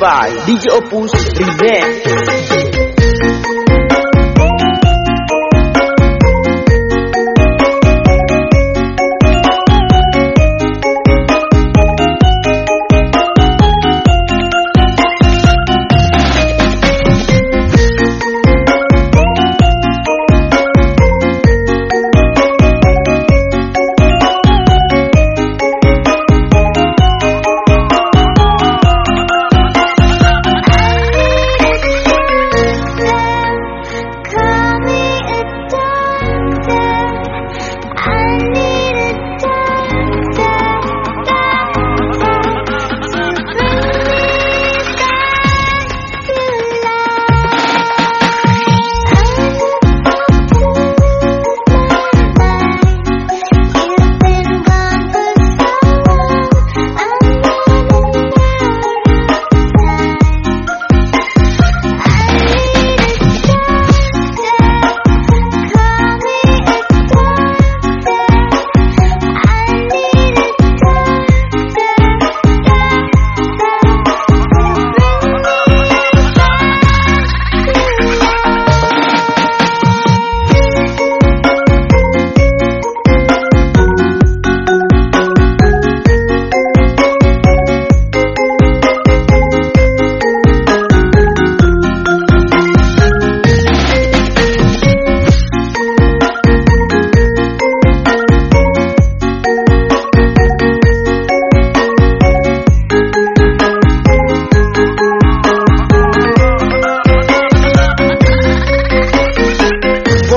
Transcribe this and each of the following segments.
by DJ Opus Remix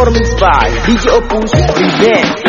Performance by DJ Opus Remix